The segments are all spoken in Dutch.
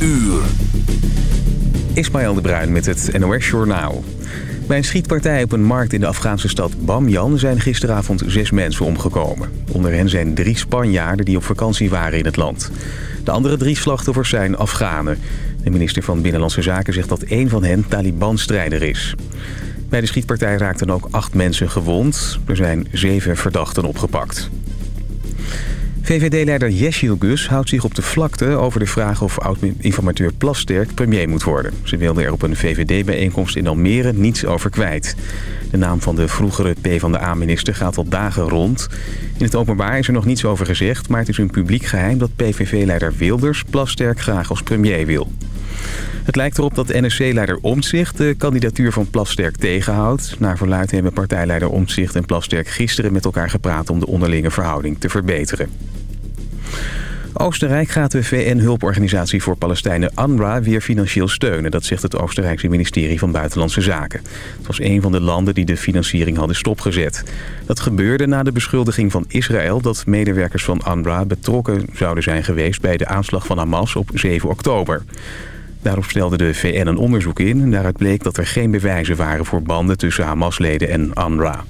uur. Ismaël de Bruin met het NOS Journaal. Bij een schietpartij op een markt in de Afghaanse stad Bamyan zijn gisteravond zes mensen omgekomen. Onder hen zijn drie Spanjaarden die op vakantie waren in het land. De andere drie slachtoffers zijn Afghanen. De minister van Binnenlandse Zaken zegt dat één van hen Taliban-strijder is. Bij de schietpartij raakten ook acht mensen gewond. Er zijn zeven verdachten opgepakt. VVD-leider Jessil Gus houdt zich op de vlakte over de vraag of oud-informateur Plasterk premier moet worden. Ze wilde er op een VVD-bijeenkomst in Almere niets over kwijt. De naam van de vroegere PvdA-minister gaat al dagen rond. In het openbaar is er nog niets over gezegd, maar het is een publiek geheim dat PVV-leider Wilders Plasterk graag als premier wil. Het lijkt erop dat NSC-leider Omtzigt de kandidatuur van Plasterk tegenhoudt. Naar verluidt hebben partijleider Omtzigt en Plasterk gisteren met elkaar gepraat om de onderlinge verhouding te verbeteren. Oostenrijk gaat de VN-hulporganisatie voor Palestijnen UNRWA weer financieel steunen. Dat zegt het Oostenrijkse ministerie van Buitenlandse Zaken. Het was een van de landen die de financiering hadden stopgezet. Dat gebeurde na de beschuldiging van Israël dat medewerkers van UNRWA betrokken zouden zijn geweest bij de aanslag van Hamas op 7 oktober. Daarop stelde de VN een onderzoek in en daaruit bleek dat er geen bewijzen waren voor banden tussen Hamas-leden en UNRWA.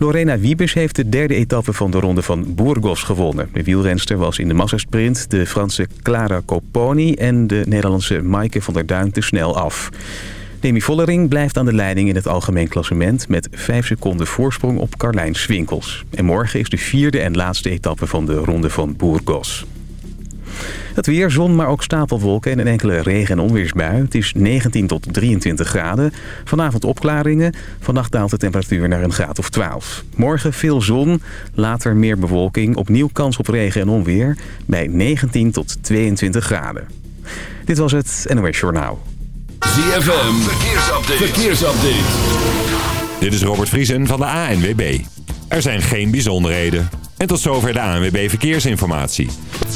Lorena Wiebes heeft de derde etappe van de ronde van Burgos gewonnen. De wielrenster was in de massasprint de Franse Clara Copponi en de Nederlandse Maaike van der Duin te snel af. Demi Vollering blijft aan de leiding in het algemeen klassement... met 5 seconden voorsprong op Carlijn Swinkels. En morgen is de vierde en laatste etappe van de ronde van Burgos. Het weer, zon, maar ook stapelwolken en een enkele regen- en onweersbui. Het is 19 tot 23 graden. Vanavond opklaringen. Vannacht daalt de temperatuur naar een graad of 12. Morgen veel zon, later meer bewolking. Opnieuw kans op regen en onweer bij 19 tot 22 graden. Dit was het NOS Journaal. ZFM, verkeersupdate. verkeersupdate. Dit is Robert Vriesen van de ANWB. Er zijn geen bijzonderheden. En tot zover de ANWB Verkeersinformatie.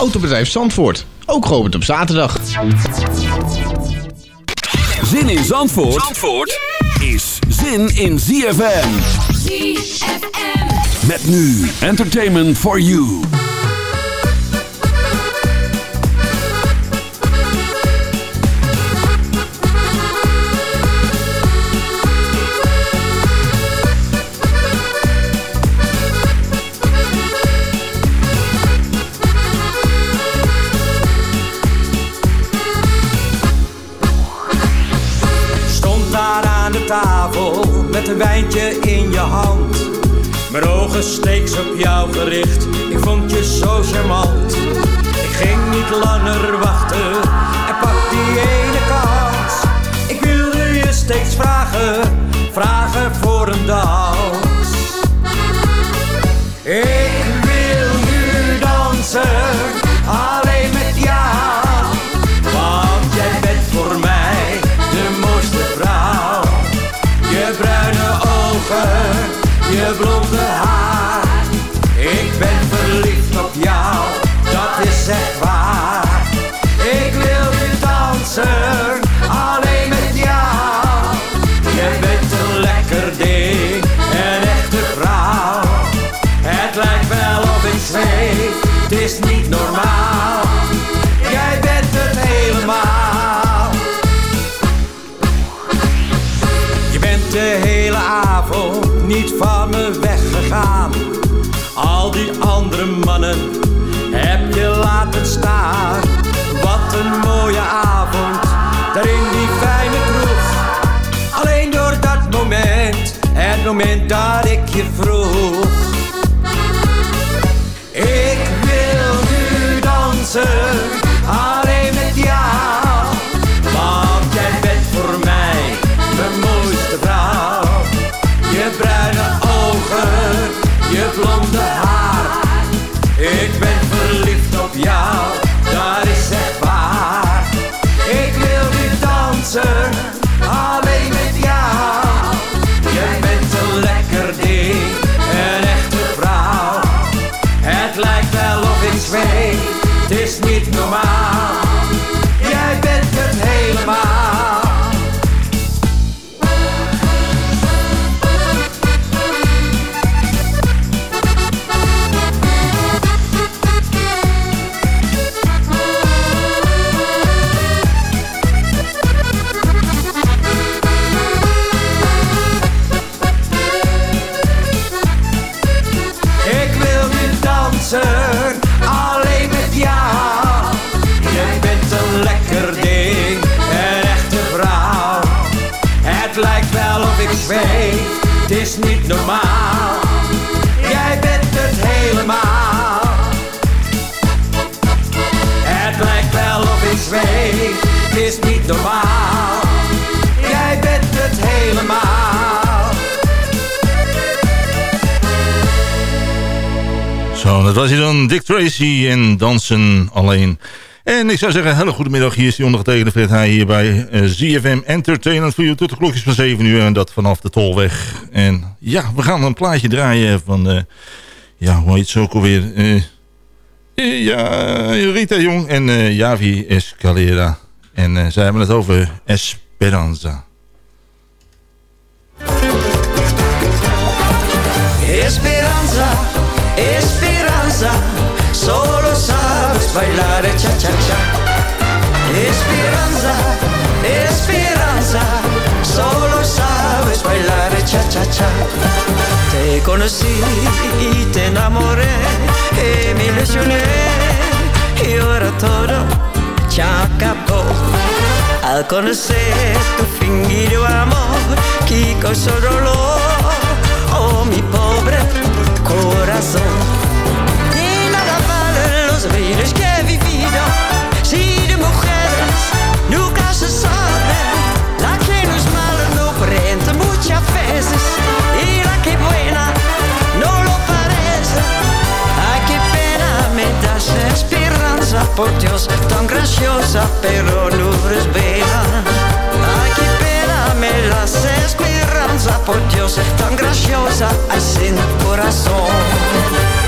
Autobedrijf Zandvoort, ook geopend op zaterdag. Zin in Zandvoort, Zandvoort is zin in ZFM. ZFM. Met nu Entertainment for You. Met een wijntje in je hand. Mijn ogen steeds op jou gericht, ik vond je zo charmant. Ik ging niet langer wachten en pak die ene kans. Ik wilde je steeds vragen, vragen voor een dans. Ik wil nu dansen, het moment dat ik je vroeg. Normaal. Jij bent het helemaal. Het lijkt wel of ik zweef, het is niet normaal. Jij bent het helemaal. Zo, dat was hij dan, Dick Tracy en Dansen Alleen. En ik zou zeggen, hele goedemiddag, hier is die ondergetekende Fred Heij hier bij uh, ZFM Entertainment voor u tot de klokjes van 7 uur en dat vanaf de Tolweg. En ja, we gaan een plaatje draaien van, uh, ja, hoe heet ze ook alweer? Uh, ja, Rita Jong en Javi Escalera. En zij hebben het over Esperanza. Esperanza, Esperanza, sabes bailar cha-cha-cha. Esperanza, Esperanza, solo sabes bailar cha-cha-cha. Te conocí y te enamoré y me ilusioné y ahora todo ya acabó. Al conocer tu fingido amor, que causó dolor, oh mi pobre corazón. Brillos que he vivido, si de mujeres nunca se. La que no es mala no prende muchas veces, y la que buena no lo parece. Ay, qué pena me das esperanza, por Dios, tan graciosa, pero no eres bella. Ay, qué pena me das esperanza, por Dios, tan graciosa, ay, sin corazón.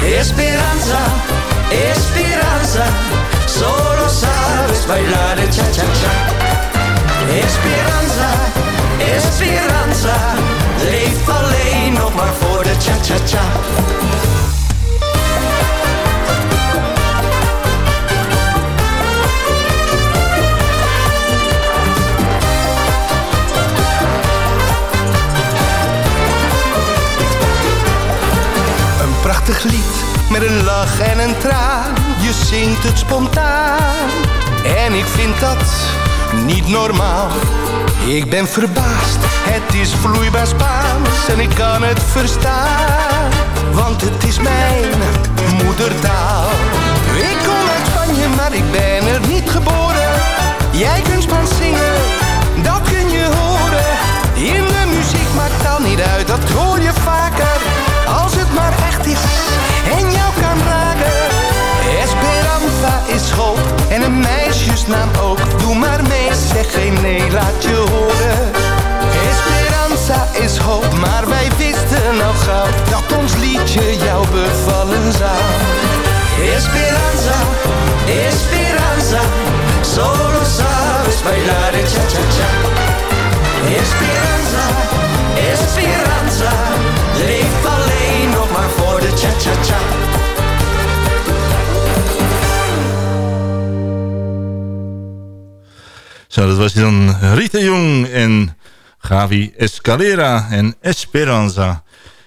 Esperanza, sabes bailar el cha-cha-cha. Esperanza, esperanza, leef alleen nog maar voor de cha-cha-cha. Een prachtig lied met een lach en een traan. Je zingt het spontaan. En ik vind dat niet normaal. Ik ben verbaasd, het is vloeibaar Spaans en ik kan het verstaan. Want het is mijn moedertaal. Ik kom uit Spanje, maar ik ben er niet geboren. Jij kunt Spaans zingen, dat kun je horen. In de muziek maakt taal niet uit, dat hoor je vaker. Als het maar echt is en jou kan raken. Esperanza is hoop en een meisjesnaam ook. Doe maar mee, zeg geen nee, laat je horen. Esperanza is hoop, maar wij wisten al gauw dat ons liedje jou bevallen zou. Esperanza, esperanza, solo sabes bailar el cha-cha-cha. Esperanza, esperanza, leef alleen nog maar voor de cha-cha-cha. Zo, dat was dan Rita Jong en Gavi Escalera en Esperanza.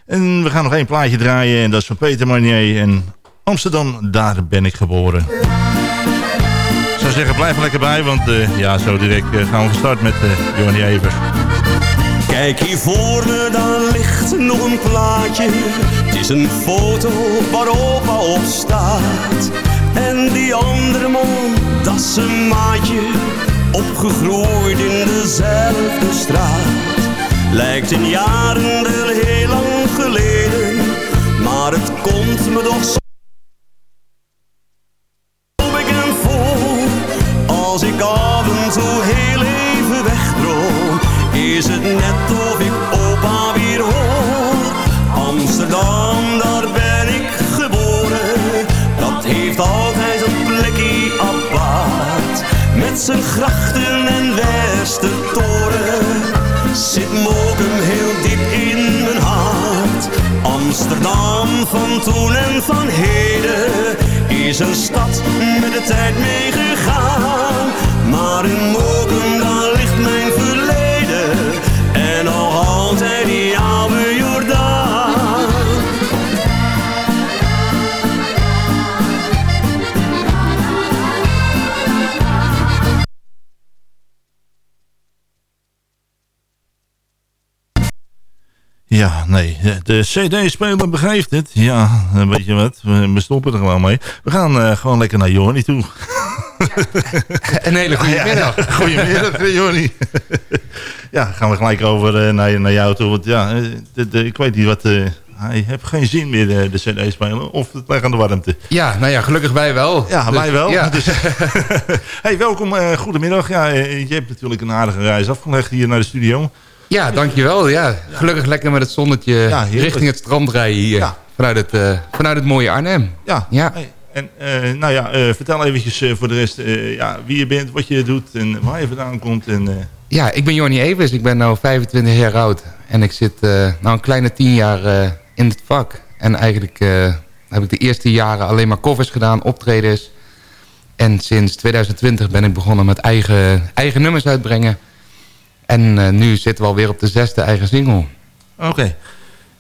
En we gaan nog één plaatje draaien en dat is van Peter Marnier en Amsterdam, daar ben ik geboren. Ik zou zeggen, blijf er lekker bij, want uh, ja, zo direct uh, gaan we gestart met uh, Johnny Evers. Kijk hier voor me, daar ligt nog een plaatje. Het is een foto waar opa op staat. En die andere man, dat is een maatje. Opgegroeid in dezelfde straat. Lijkt in jaren wel heel lang geleden. Maar het komt me toch zo voor. Als ik af en toe heel even wegdroom. Is het net Zijn grachten en Westertoren. Zit Mokum heel diep in mijn hart. Amsterdam van toen en van heden. Is een stad met de tijd meegegaan. Maar in Mokum, Ja, Ja, nee. De CD-speler begrijpt het. Ja, weet je wat. We stoppen er gewoon mee. We gaan uh, gewoon lekker naar Jorni toe. Een hele goede middag. Ja, Goedemiddag, Jorni. ja, gaan we gelijk over uh, naar, naar jou toe. Want ja, de, de, ik weet niet wat... Uh, hij heeft geen zin meer, de, de cd-speler. Of het ligt aan de warmte. Ja, nou ja, gelukkig wij wel. Ja, dus, wij wel. Ja. Dus, hey, welkom. Uh, goedemiddag. Ja, je hebt natuurlijk een aardige reis afgelegd hier naar de studio. Ja, dankjewel. Ja, gelukkig lekker met het zonnetje richting het strand rijden hier. Vanuit, het, uh, vanuit het mooie Arnhem. Ja. ja. Hey, en uh, nou ja, uh, vertel eventjes voor de rest ja, wie je bent, wat je doet en waar je vandaan komt. En, Ja, ik ben Jorni Evers. Ik ben nu 25 jaar oud. En ik zit nou een kleine 10 jaar in het vak. En eigenlijk heb ik de eerste jaren alleen maar covers gedaan, optredens. En sinds 2020 ben ik begonnen met eigen, eigen nummers uitbrengen. En uh, nu zitten we alweer op de zesde eigen single. Oké. Okay.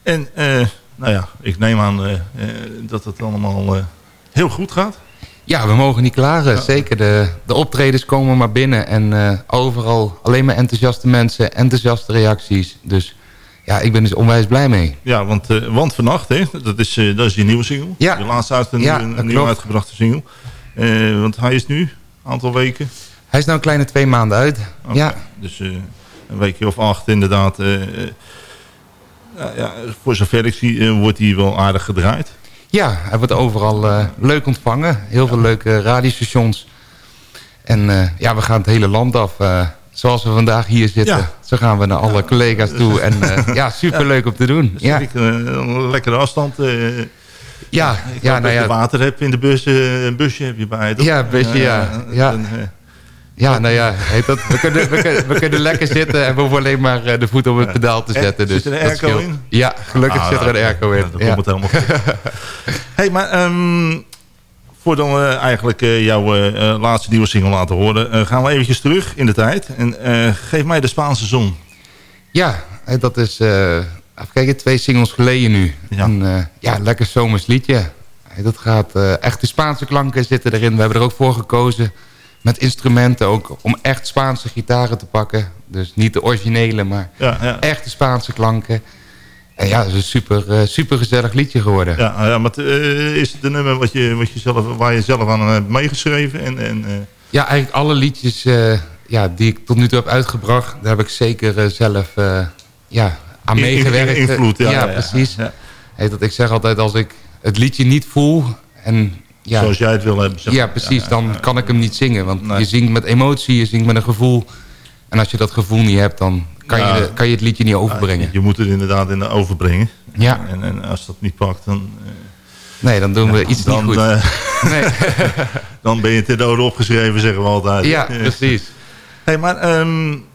En uh, nou ja, ik neem aan uh, dat het allemaal heel goed gaat. Ja, we mogen niet klagen. Ja. Zeker, de, de optredens komen maar binnen. En overal alleen maar enthousiaste mensen, enthousiaste reacties. Dus ja, ik ben dus onwijs blij mee. Ja, want, want vannacht, hè, dat, is, dat is je nieuwe single. Ja. Je laatste uit een, ja, een nieuw uitgebrachte single. want hij is nu, een aantal weken. Hij is nou een kleine twee maanden uit. Okay. Ja. Dus uh, een weekje of acht inderdaad. Uh, uh, ja, voor zover ik zie wordt hij wel aardig gedraaid. Ja, hij wordt overal leuk ontvangen. Heel veel leuke radiostations. En ja, we gaan het hele land af. zoals we vandaag hier zitten. Ja. Zo gaan we naar alle ja. collega's toe. En ja, superleuk om te doen. Dus ja. ik, een lekkere afstand. ja, ik ja, nou ja. je water hebt in de bus. een busje heb je bij. Ja, een busje, ja. ja. En, ja, nou ja, heet dat, we, kunnen, we, kunnen, we kunnen lekker zitten en we hoeven alleen maar de voet op het pedaal te zetten. Dus zit er een airco in? Ja, gelukkig ah, zit er een airco in. Ja, dan komt het helemaal goed. hey, maar um, voordat we eigenlijk uh, jouw uh, laatste nieuwe single laten horen... Uh, gaan we eventjes terug in de tijd. En geef mij de Spaanse zon. Ja, dat is... even kijken, twee singles geleden nu. Ja, en, ja lekker zomers liedje. Dat gaat... echt de Spaanse klanken zitten erin. We hebben er ook voor gekozen met instrumenten ook om echt Spaanse gitaren te pakken. Dus niet de originele, maar ja, ja. echte Spaanse klanken. En ja, het is een super, uh, super gezellig liedje geworden. Ja, ja maar uh, is het een nummer wat je, wat je zelf, waar je zelf aan hebt meegeschreven? En, en, uh... Ja, eigenlijk alle liedjes ja, die ik tot nu toe heb uitgebracht... daar heb ik zeker zelf ja, aan meegewerkt. In, invloed, ja. ja, precies. Hey, dat ik zeg altijd, als ik het liedje niet voel... en ja, zoals jij het wil hebben. Zeg. Ja, precies. Dan kan ik hem niet zingen. Want nee. je zingt met emotie, je zingt met een gevoel. En als je dat gevoel niet hebt, dan kan, je, de, kan je het liedje niet overbrengen. je moet het inderdaad in de overbrengen. Ja. En, en als dat niet pakt, dan... Uh, nee, dan doen we iets dan, niet goed. Uh, nee. dan ben je te dode opgeschreven, zeggen we altijd. Ja, precies. hey, maar... Um,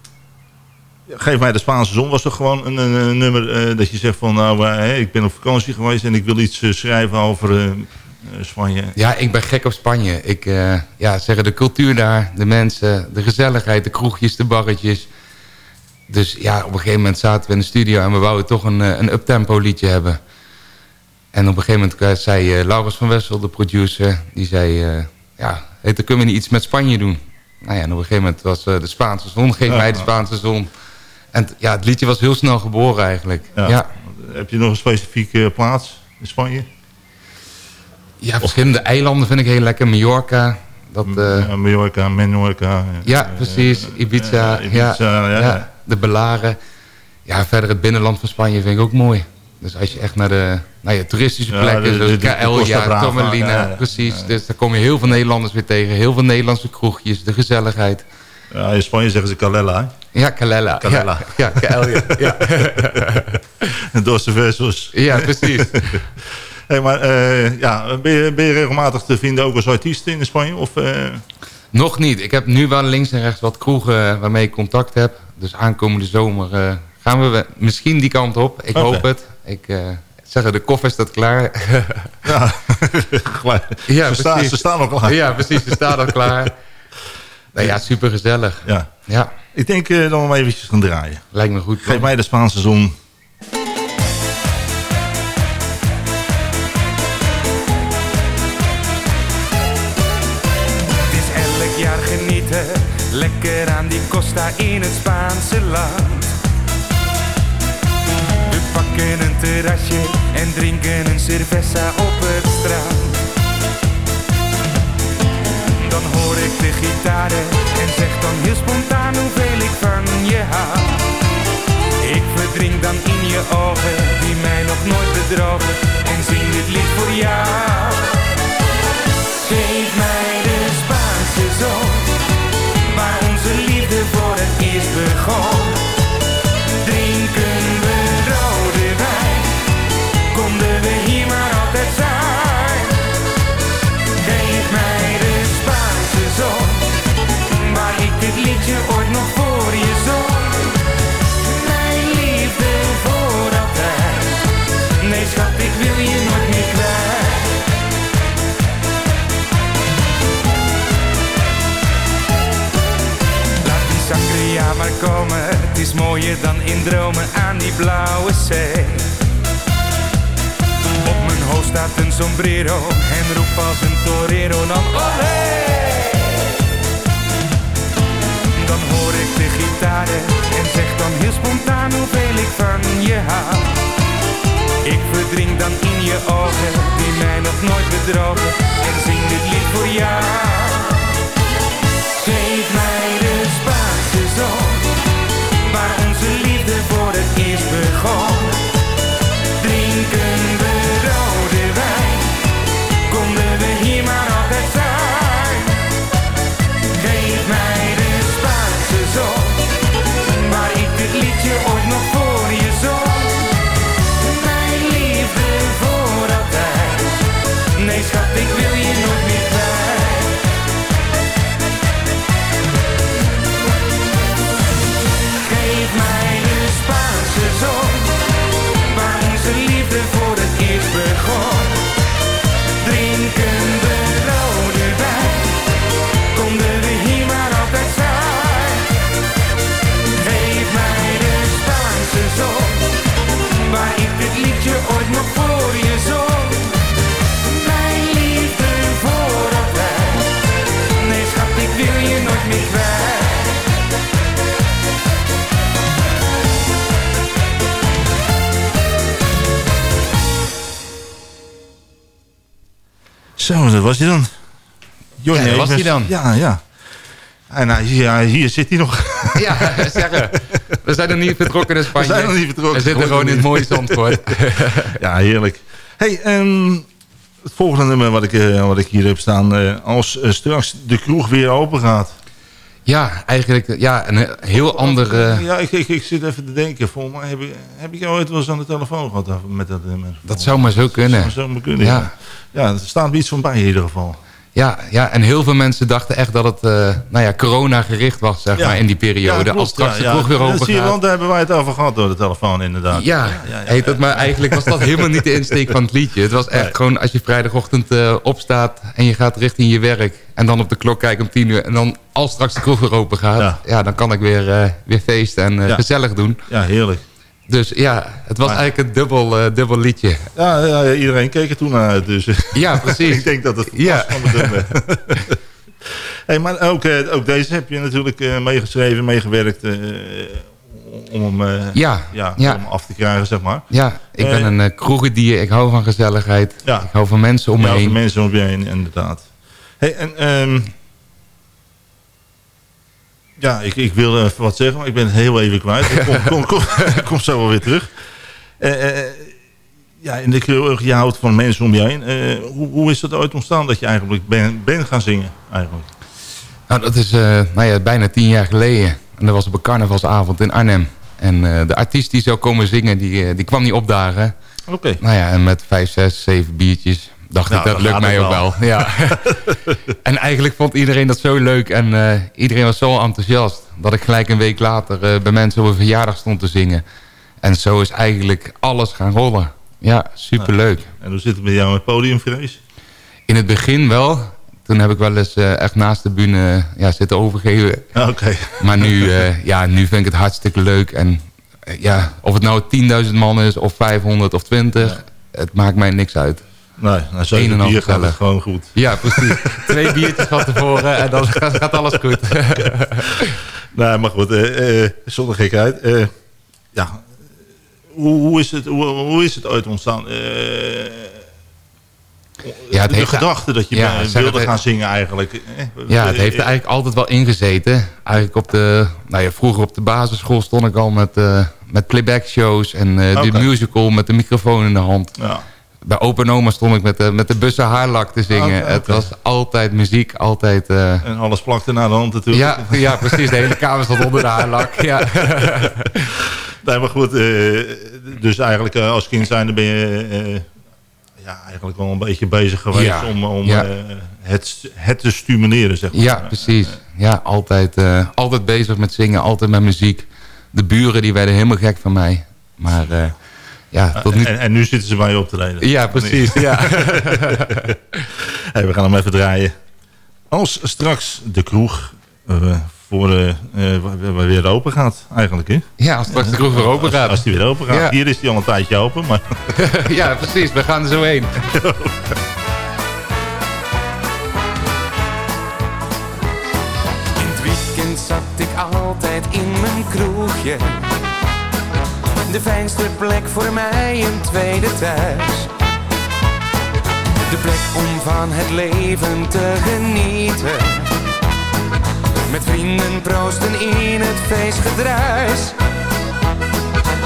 Geef mij de Spaanse zon was toch gewoon een, een, een nummer uh, dat je zegt van... nou, ik ben op vakantie geweest en ik wil iets schrijven over Spanje. Ja, ik ben gek op Spanje. Ik uh, ja, zeggen de cultuur daar, de mensen, de gezelligheid, de kroegjes, de barretjes. Dus ja, op een gegeven moment zaten we in de studio en we wouden toch een, een uptempo liedje hebben. En op een gegeven moment zei uh, Laurens van Wessel, de producer, die zei... Uh, ja, hey, dan kunnen we niet iets met Spanje doen. Nou ja, en op een gegeven moment was de Spaanse zon, geef ja, mij de Spaanse zon. En ja, het liedje was heel snel geboren eigenlijk. Ja. ja. Heb je nog een specifieke plaats in Spanje? Ja, verschillende eilanden vind ik heel lekker. Mallorca. Dat, uh, ja, Mallorca, Menorca. Ja, precies. Ibiza. Uh, Ibiza ja, ja, ja, De Belaren. Ja, verder het binnenland van Spanje vind ik ook mooi. Dus als je echt naar de, naar je toeristische plekken, zoals Caella, Tomelina, precies. Dus daar kom je heel veel Nederlanders weer tegen. Heel veel Nederlandse kroegjes, de gezelligheid. Ja, in Spanje zeggen ze Calella. Ja, Calella. Calella. Ja, ja ja. Versus. Ja, precies. Hey, maar uh, ja, ben je, ben je, regelmatig te vinden ook als artiest in Spanje? Of, uh... Nog niet. Ik heb nu wel links en rechts wat kroegen waarmee ik contact heb. Dus aankomende zomer gaan we misschien die kant op. Ik okay. hoop het. Ik zeg, de koffer staat klaar. ja, ja ze, staan, ze staan al klaar. Ja, precies. Ze staan al klaar. Nou ja, super gezellig. Ja. ja. Ik denk uh, dat we hem eventjes gaan draaien. Lijkt me goed. Geef mij de Spaanse zon. Lekker aan die costa in het Spaanse land. De pakken een terrasje en drinken een cerveza op het strand. Dan hoor ik de gitaren en zeg dan heel spontaan hoeveel ik van je hou. Ik verdrink dan in je ogen, die mij nog nooit bedrogen, en zing dit lied voor jou. Geef mij de Spaanse zon, het is mooier dan in dromen aan die blauwe zee. Op mijn hoofd staat een sombrero en roep als een torero dan olé. Dan hoor ik de gitaren en zeg dan heel spontaan hoeveel ik van je hou. Ik verdrink dan in je ogen, die mij nog nooit bedrogen, en zing dit lied voor jou. Geef mij de Spaanse zon, waar onze liefde voor het eerst begon. Zo, dat was hij dan. Johnny Ja, dat was hij dan. Ja, ja. En hij, ja, hier zit hij nog. Ja, zeggen. We zijn nog niet vertrokken in Spanje. We zijn nog niet vertrokken. We zitten gewoon in het mooie Zandvoort. ja, heerlijk. Hey, ehm, het volgende nummer wat ik, eh, wat ik hier heb staan. eh, als eh, straks de kroeg weer open gaat. Ja, eigenlijk ja, een heel ander... eh, Ja, ik, ik, ik zit even te denken. Volgens mij heb ik, heb ik jou ooit wel eens aan de telefoon gehad met dat nummer. dat zou maar zo kunnen. Dat zou maar kunnen, ja. Ja. Ja, er staat iets van bij in ieder geval. Ja, ja, en heel veel mensen dachten echt dat het eh, nou ja, corona gericht was zeg Ja. maar, in die periode. als straks ja, de kroeg ja. weer Dat open gaat. want daar hebben wij het over gehad door de telefoon inderdaad. Ja, heet het, maar eigenlijk was dat helemaal niet de insteek van het liedje. Het was echt Nee. gewoon als je vrijdagochtend eh, opstaat en je gaat richting je werk... en dan op de klok kijken om tien uur en dan als straks de kroeg weer open gaat... Ja. Dan kan ik weer, eh, weer feesten en gezellig doen. Ja, heerlijk. Dus ja, het was Maar- eigenlijk een dubbel, eh, dubbel liedje. Ja, ja, iedereen keek er toen naar uit. Dus Ja, precies. ik denk dat het Ja. was van het nummer. hey, maar ook, eh, ook deze heb je natuurlijk eh, meegeschreven, meegewerkt... om hem Ja, ja, ja. om af te krijgen, zeg maar. Ja, ik ben een kroegendier. Ik hou van gezelligheid. Ja. Ik hou van mensen om me heen. voor mensen om je heen, inderdaad. Hey, en, ehm, ja, ik, ik wil even wat zeggen, maar ik ben het heel even kwijt. Ik kom, kom, kom, zo wel weer terug. Eh, eh, ja, in de je houdt van mensen om je heen. Eh, hoe, hoe is dat ooit ontstaan dat je eigenlijk bent ben gaan zingen? Eigenlijk? Nou, dat is eh, nou ja, bijna tien jaar geleden. En dat was op een carnavalsavond in Arnhem. En eh, de artiest die zou komen zingen, die, eh, die kwam niet opdagen. Oké. Nou ja, en met vijf, zes, zeven biertjes dacht Nou, ik, dat dan lukt mij ook wel. wel. Ja. en eigenlijk vond iedereen dat zo leuk. En eh, iedereen was zo enthousiast. Dat ik gelijk een week later eh, bij mensen op een verjaardag stond te zingen. En zo is eigenlijk alles gaan rollen. Ja, superleuk. En hoe zit het met jou met podiumvrees? In het begin wel. Toen heb ik wel eens eh, echt naast de bühne ja, zitten overgeven. Oké. Maar nu, ja, nu vind ik het hartstikke leuk. En ja, of het nou 10.000 man is of 500 of 20, het maakt mij niks uit. Nee, na Een en bier gaat het gewoon goed. Ja, precies. Twee biertjes van tevoren en dan gaat, alles goed. Nee, maar goed, eh, eh, zonder gekheid. eh, ja, hoe, hoe, is het, hoe, hoe is het ooit ontstaan? Ja, de heeft- gedachte dat je ja, wilde het- gaan zingen eigenlijk. Ja, het heeft er eigenlijk altijd wel ingezeten. Eigenlijk op de, nou ja, vroeger op de basisschool stond ik al met, eh, met playback shows en Oké. de musical met de microfoon in de hand. Ja. Bij Open Oma stond ik met de, met de bussen haarlak te zingen. Oké, Het was altijd muziek, altijd... eh, En alles plakte naar de hand natuurlijk. ja, ja, precies. De hele kamer stond onder de haarlak. Ja. Nee, maar goed, eh, dus eigenlijk eh, als kind zijn ben je ja, eigenlijk wel een beetje bezig geweest Ja, om, om ja. het, het te stimuleren, zeg maar. Ja, precies. Ja, altijd, altijd bezig met zingen, altijd met muziek. De buren die werden helemaal gek van mij. Maar ja, tot nu En, en nu zitten ze bij je op te reden. Ja, precies. Ja. hey, we gaan hem even draaien. Als straks de kroeg eh, voor, eh, eh, wa- weer open gaat, eigenlijk. Hè? ja, als straks de kroeg weer open Als, gaat. als die weer open gaat. Ja. Hier is die al een tijdje open, maar ja, precies. We gaan er zo heen. In het weekend zat ik altijd in mijn kroegje. De fijnste plek voor mij een tweede thuis. De plek om van het leven te genieten. Met vrienden proosten in het feestgedruis.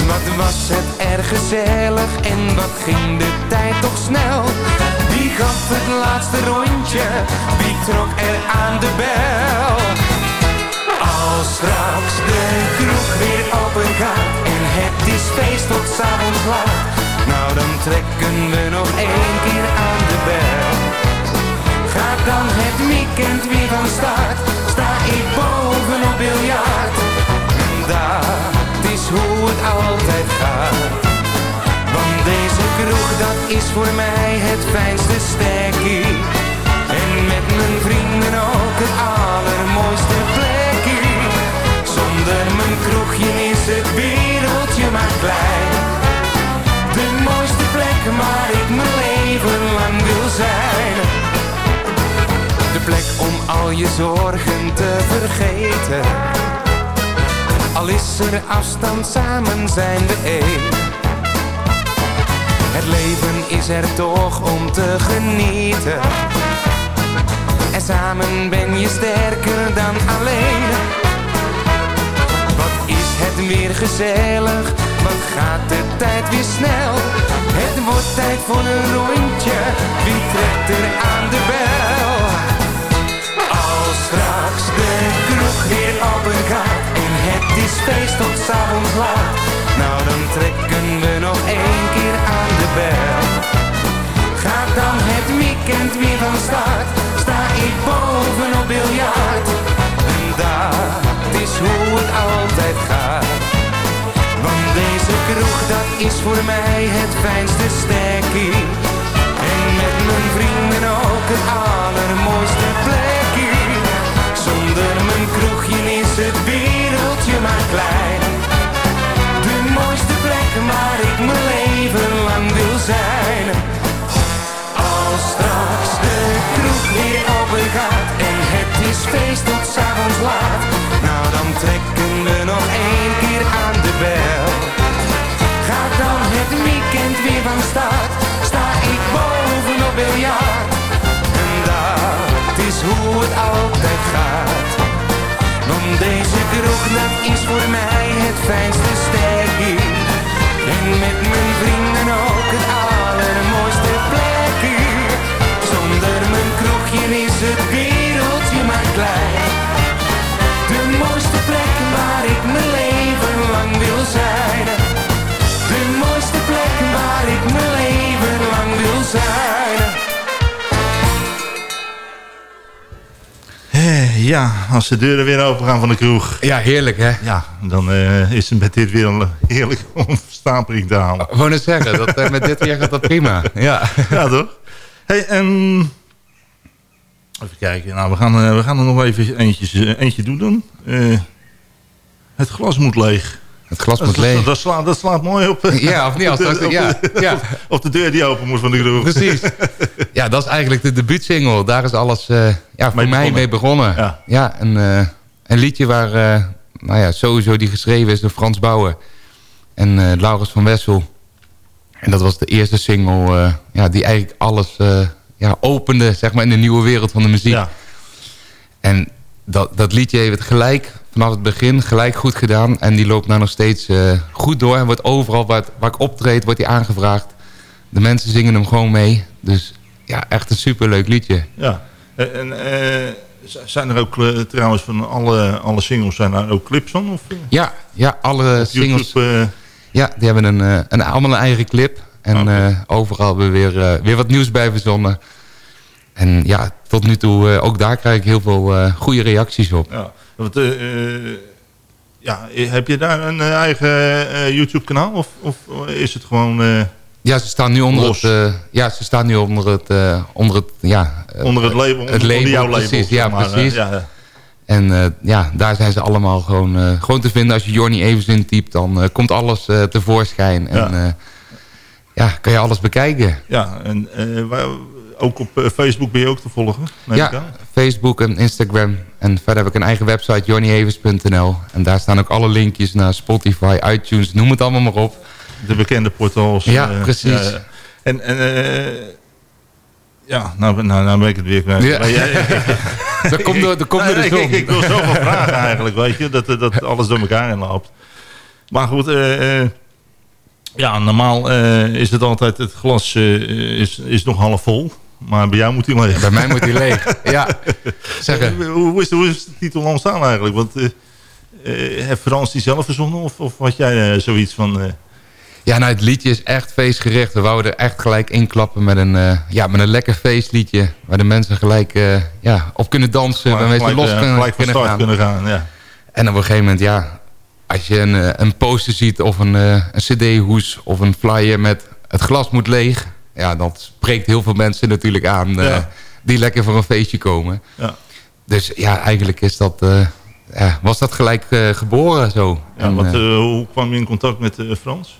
Wat was het erg gezellig en wat ging de tijd toch snel. Wie gaf het laatste rondje, wie trok er aan de bel. Als straks de kroeg Nou dan trekken we nog één keer aan de bel. Gaat dan het weekend weer van start, sta ik bovenop biljart. En dat is hoe het altijd gaat. Want deze kroeg, dat is voor mij het fijnste stekkie. En met mijn vrienden ook het allermooiste plekje. Zonder mijn kroegje is het wereldje maar klein. De mooiste plek waar ik mijn leven lang wil zijn. De plek om al je zorgen te vergeten. Al is er afstand, samen zijn we één. Het leven is er toch om te genieten. En samen ben je sterker dan alleen. Wat is het weer gezellig, wat gaat de tijd weer snel. Het wordt tijd voor een rondje, wie trekt er aan de bel? Als straks de kroeg weer open gaat en het is feest tot 's avonds laat. Nou dan trekken we nog één keer aan de bel. Gaat dan het weekend weer van start, sta ik bovenop biljart. En dat is hoe het altijd gaat. Want deze kroeg, dat is voor mij het fijnste stekkie. En met mijn vrienden ook het allermooiste plekje. Zonder mijn kroegje is het wereldje maar klein. De mooiste plek waar ik mijn leven lang wil zijn. Als straks de kroeg weer open gaat en het is feest tot 's avonds laat. Nou dan trekken we nog één bel. Gaat dan het weekend weer van start, sta ik bovenop biljart. En dat is hoe het altijd gaat. Want deze kroeg, dat is voor mij het fijnste stekkie. En met mijn vrienden ook het allermooiste plekje. Zonder mijn kroegje is het wereldje maar klein. De mooiste plek waar ik mijn leven ja, als de deuren weer open gaan van de kroeg. Ja, heerlijk hè. Ja, dan eh, is het met dit weer een heerlijk om stapeling te halen. Gewoon eens zeggen, dat, eh, met dit weer gaat dat prima. Ja. Ja, toch? Hey, en... Even kijken. Nou, we gaan, eh, we gaan er nog even eentje, eentje doen dan. Het glas moet leeg. Het glas moet leeg. dat, dat slaat, dat slaat mooi op. Ja, of niet? Als de, ja, ja. op de deur die open moet van de kroeg. Precies. Ja, dat is eigenlijk de debuutsingle. Daar is alles eh, ja, voor Mee mij begonnen. mee begonnen. Ja. Ja, een, eh, een liedje waar eh, nou ja, sowieso die geschreven is door Frans Bauer. en Laurens van Wessel. En dat was de eerste single ja, die eigenlijk alles ja, opende zeg maar, in de nieuwe wereld van de muziek. Ja. En dat, dat liedje heeft het gelijk vanaf het begin gelijk goed gedaan. En die loopt nou nog steeds eh, goed door. En wordt overal waar, het- waar ik optreed, wordt hij aangevraagd. De mensen zingen hem gewoon mee. Dus ja, echt een superleuk liedje. Ja. En, en, eh, zijn er ook eh, trouwens van alle, alle singles zijn daar ook clips van? Of, eh, Ja, ja alle singles... YouTube, eh, Ja, die hebben een, eh, een, allemaal een eigen clip. En eh, overal hebben we weer, eh, weer wat nieuws bij verzonnen. En ja, tot nu toe, eh, ook daar krijg ik heel veel eh, goede reacties op. ja. Want, eh, ja, heb je daar een eigen eh, YouTube kanaal? Of, of is het gewoon Ja, ze staan nu onder Los. het, ja, ze staan nu onder het, onder het, ja, onder het label? Onder, het label, onder jouw label, precies, ja, maar, precies. ja, ja. En ja, daar zijn ze allemaal gewoon, gewoon te vinden. Als je Johnny Evers intypt, dan komt alles tevoorschijn. En Ja. ja. kan je alles bekijken. Ja, en waar- ook op eh, Facebook ben je ook te volgen? ja? Facebook en Instagram. En verder heb ik een eigen website, johnnyevers.nl. En daar staan ook alle linkjes naar Spotify, iTunes, noem het allemaal maar op. De bekende portals. Ja, eh, precies. ja. En, en eh, ja, nou, nou, nou ben ik het weer kwijt. Ja. Jij- Dat komt door, dat komt door de ik, zon. ik, ik wil zoveel vragen eigenlijk, weet je. Dat, dat alles door elkaar in loopt. Maar goed, eh, ja, normaal is het altijd... Het glas is, is nog half vol. Maar bij jou moet hij leeg. Bij mij moet hij leeg. Ja, zeggen. Hoe is, de, hoe is de titel ontstaan eigenlijk? Want eh eh, heeft Frans die zelf verzonnen? Of, of had jij eh, zoiets van... Ja, nou, het liedje is echt feestgericht. We wouden er echt gelijk inklappen met een, ja, met een lekker feestliedje. Waar de mensen gelijk ja, op kunnen dansen. Waar mensen gelijk, los kunnen, gelijk van kunnen start gaan. kunnen gaan? Ja. En op een gegeven moment, ja, als je een, een poster ziet of een, een cd-hoes of een flyer met het glas moet leeg. Ja, dat spreekt heel veel mensen natuurlijk aan eh, Ja. die lekker voor een feestje komen. Ja. Dus ja, eigenlijk is dat, eh, ja, was dat gelijk eh, geboren zo. Ja, En, eh, hoe kwam je in contact met Frans?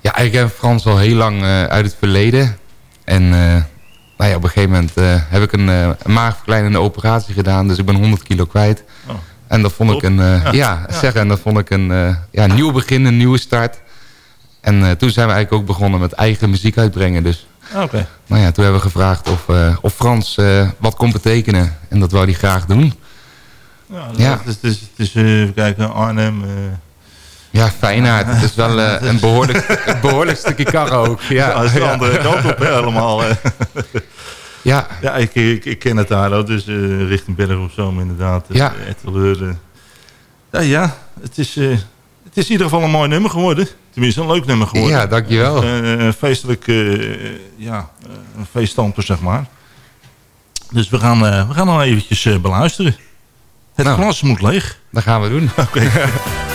Ja, ik ken Frans al heel lang uit het verleden. En nou ja, op een gegeven moment heb ik een, een maagverkleinende operatie gedaan. Dus ik ben 100 kilo kwijt. Oh. En dat vond ik een, Ja. ja, Ja. zeggen, en dat vond ik een ja, nieuw begin, een nieuwe start. En eh, toen zijn we eigenlijk ook begonnen met eigen muziek uitbrengen. Dus Oké. nou ja, toen hebben we gevraagd of, eh, of Frans eh, wat kon betekenen. En dat wou hij graag doen. Ja, Ja. Het is, eh, even kijken, Arnhem. Ja, Feyenoord. Het is wel een behoorlijk, een behoorlijk stukje karren ook. ja, Ja, is de andere kant op eh. ja, ja, ik, ik, ik ken het daar ook, dus richting Berg of Zoom inderdaad. Ja. Etteleur, eh. ja, ja, het is, het is in ieder geval een mooi nummer geworden. Tenminste, een leuk nummer geworden. Ja, dankjewel. Eh, een feestelijk, eh, ja, eh, een feeststamper, zeg maar. Dus we gaan, eh, we gaan nog eventjes beluisteren. Het Nou. glas moet leeg. dat gaan we doen. Oké.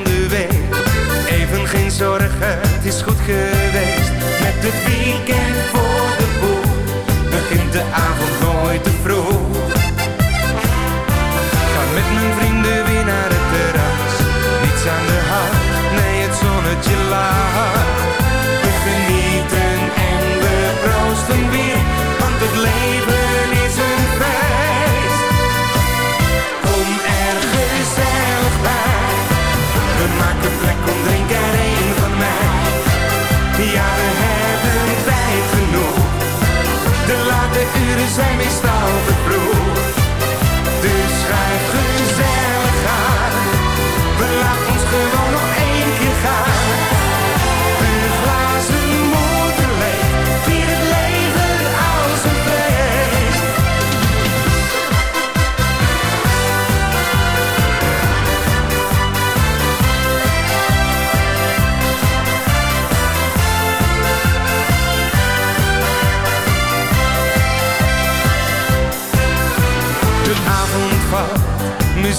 week. Even geen zorgen, het is goed geweest.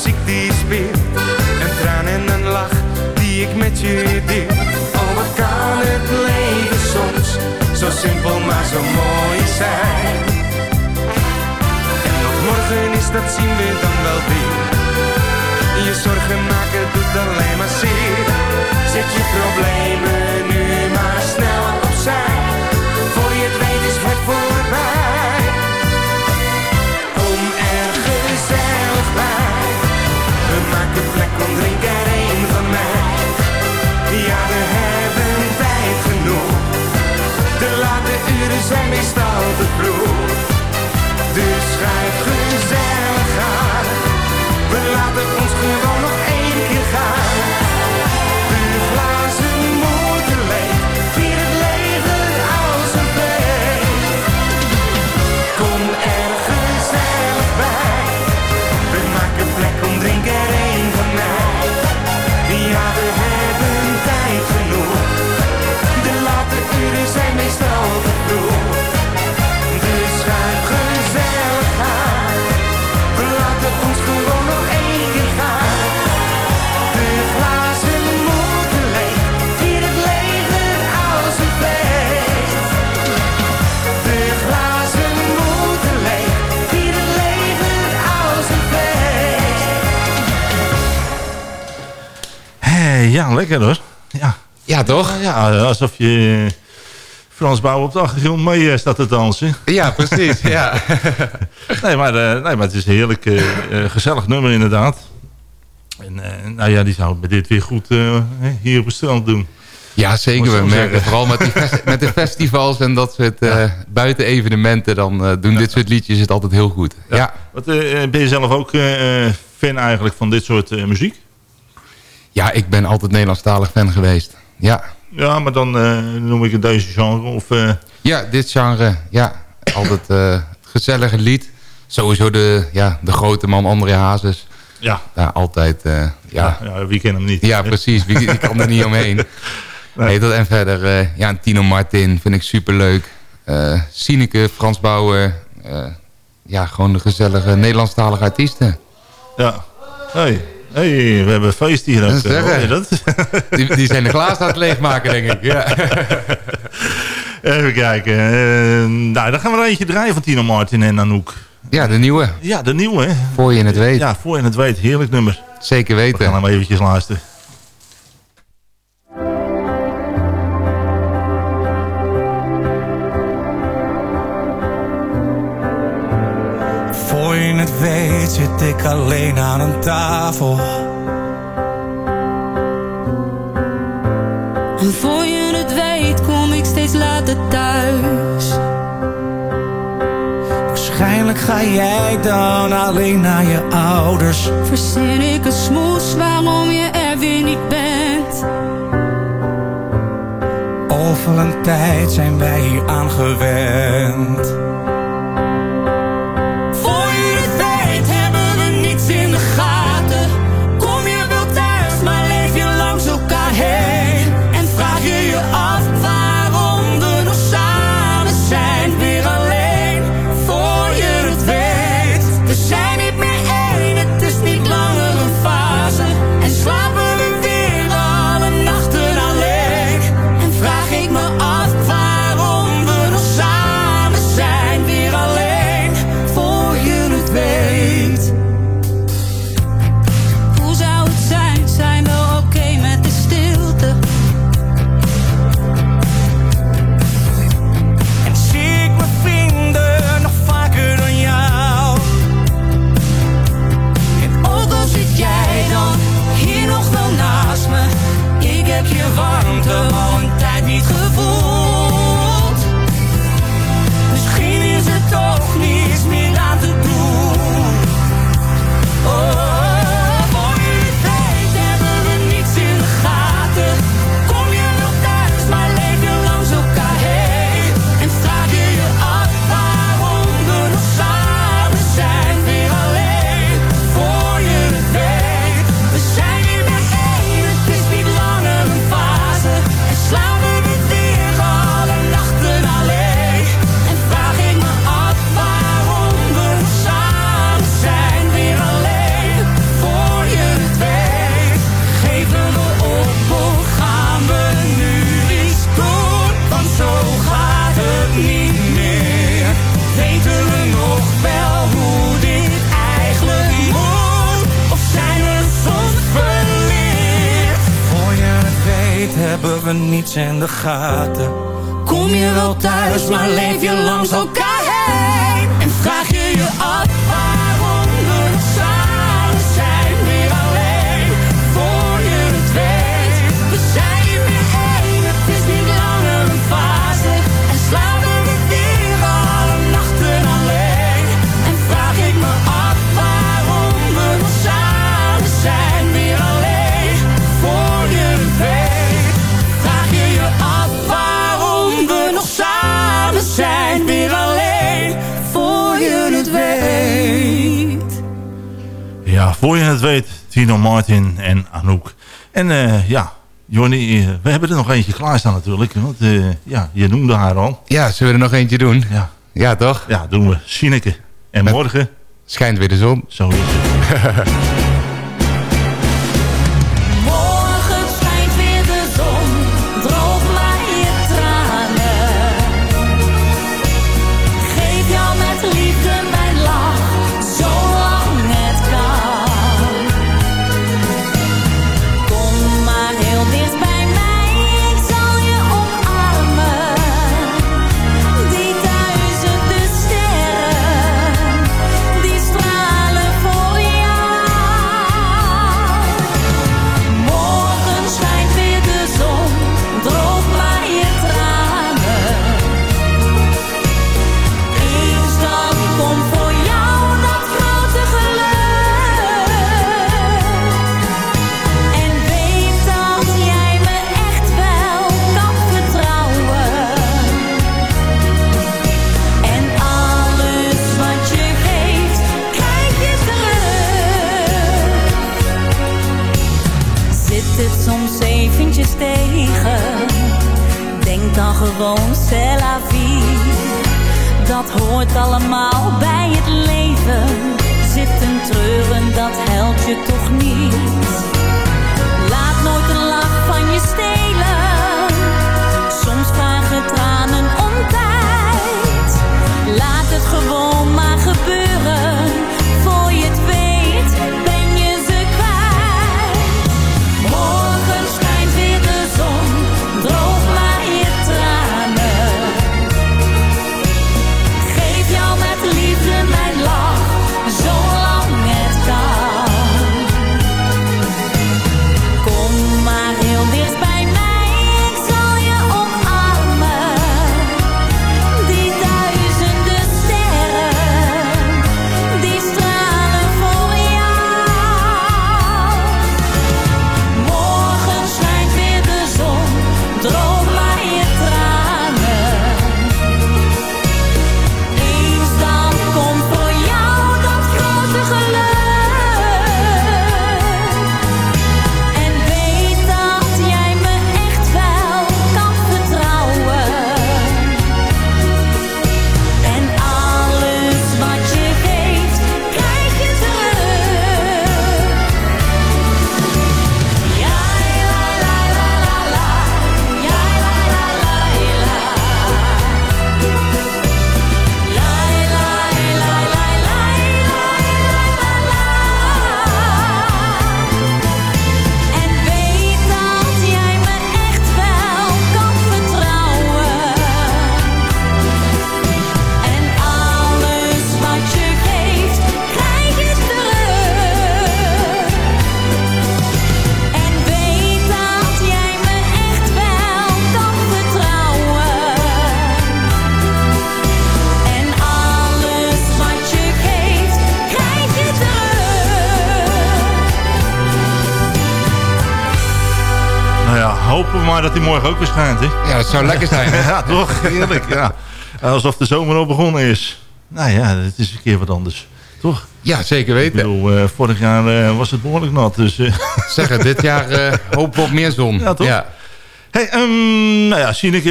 Muziek die speelt. Een traan en een lach die ik met je deel. Oh, wat kan het leven soms zo simpel maar zo mooi zijn. En wat morgen is, dat zien we dan wel weer. Je zorgen maken doet alleen maar zeer. Zet je Eh, zijn meestal te vroeg. Dus schrijf gezellig aan. We laten ja, lekker hoor. Ja, Ja, toch? ja alsof je eh, Frans Bouw op de achtergrond mee eh, staat te dansen. Ja, precies. ja. Nee, maar, eh, nee, maar het is een heerlijk gezellig nummer inderdaad. En eh, nou ja, die zou bij dit weer goed eh, hier op het strand doen. ja, zeker. We merken vooral met, die met de festivals en dat soort eh buiten evenementen... dan eh, doen dit soort liedjes het altijd heel goed. Ja, Wat, eh, ben je zelf ook fan eigenlijk van dit soort eh, muziek? Ja ik ben altijd Nederlandstalig fan geweest. Ja, Ja, maar dan eh, noem ik het deze genre. Of, eh, ja dit genre. Ja, altijd eh, het gezellige lied. Sowieso de, ja, de grote man André Hazes. ja, altijd, ja, ja. Ja, wie kent hem niet? Ja, precies. Wie, wie kan er niet omheen? Nee, dat, en verder, ja, Tino Martin vind ik superleuk. Eh Sineke, Frans Bauer. ja, gewoon de gezellige Nederlandstalige artiesten. Ja. Hey. Hey, we hebben feest hier. ook. Dat Eh, je dat? Die, die zijn de glazen aan het leegmaken, denk ik. Ja. Even kijken. Eh, nou, dan gaan we er eentje draaien van Tino Martin en Anouk. ja, de nieuwe. Ja, de nieuwe. Voor je het weet. Ja, voor je het weet. Heerlijk nummer. Zeker We gaan weten. hem eventjes luisteren. Het weet zit ik alleen aan een tafel. En voor je het weet kom ik steeds later thuis. Waarschijnlijk ga jij dan alleen naar je ouders. Verzin ik een smoes waarom je er weer niet bent. Over een tijd zijn wij hier aangewend. Niets in de gaten. Kom je wel thuis, maar leef je langs elkaar heen? Voor je het weet, Tino Martin en Anouk. En eh, ja, Johnny, eh, we hebben er nog eentje klaarstaan natuurlijk. Want eh, ja, je noemde haar al. Ja, zullen we er nog eentje doen? Ja, Ja, toch? ja doen we. Sineke. En Met- morgen, Schijnt weer de zon. zo is het. dat hij morgen ook weer schijnt, hè? Ja, dat zou lekker zijn, hè? ja, toch? Heerlijk, ja. Alsof de zomer al begonnen is. Nou ja, het is een keer wat anders. Toch? Ja, zeker Ik weten. bedoel, eh, vorig jaar eh, was het behoorlijk nat, dus... Zeg het, dit jaar hopen we op meer zon. Ja, toch? Hey, ehm, nou ja, Sineke,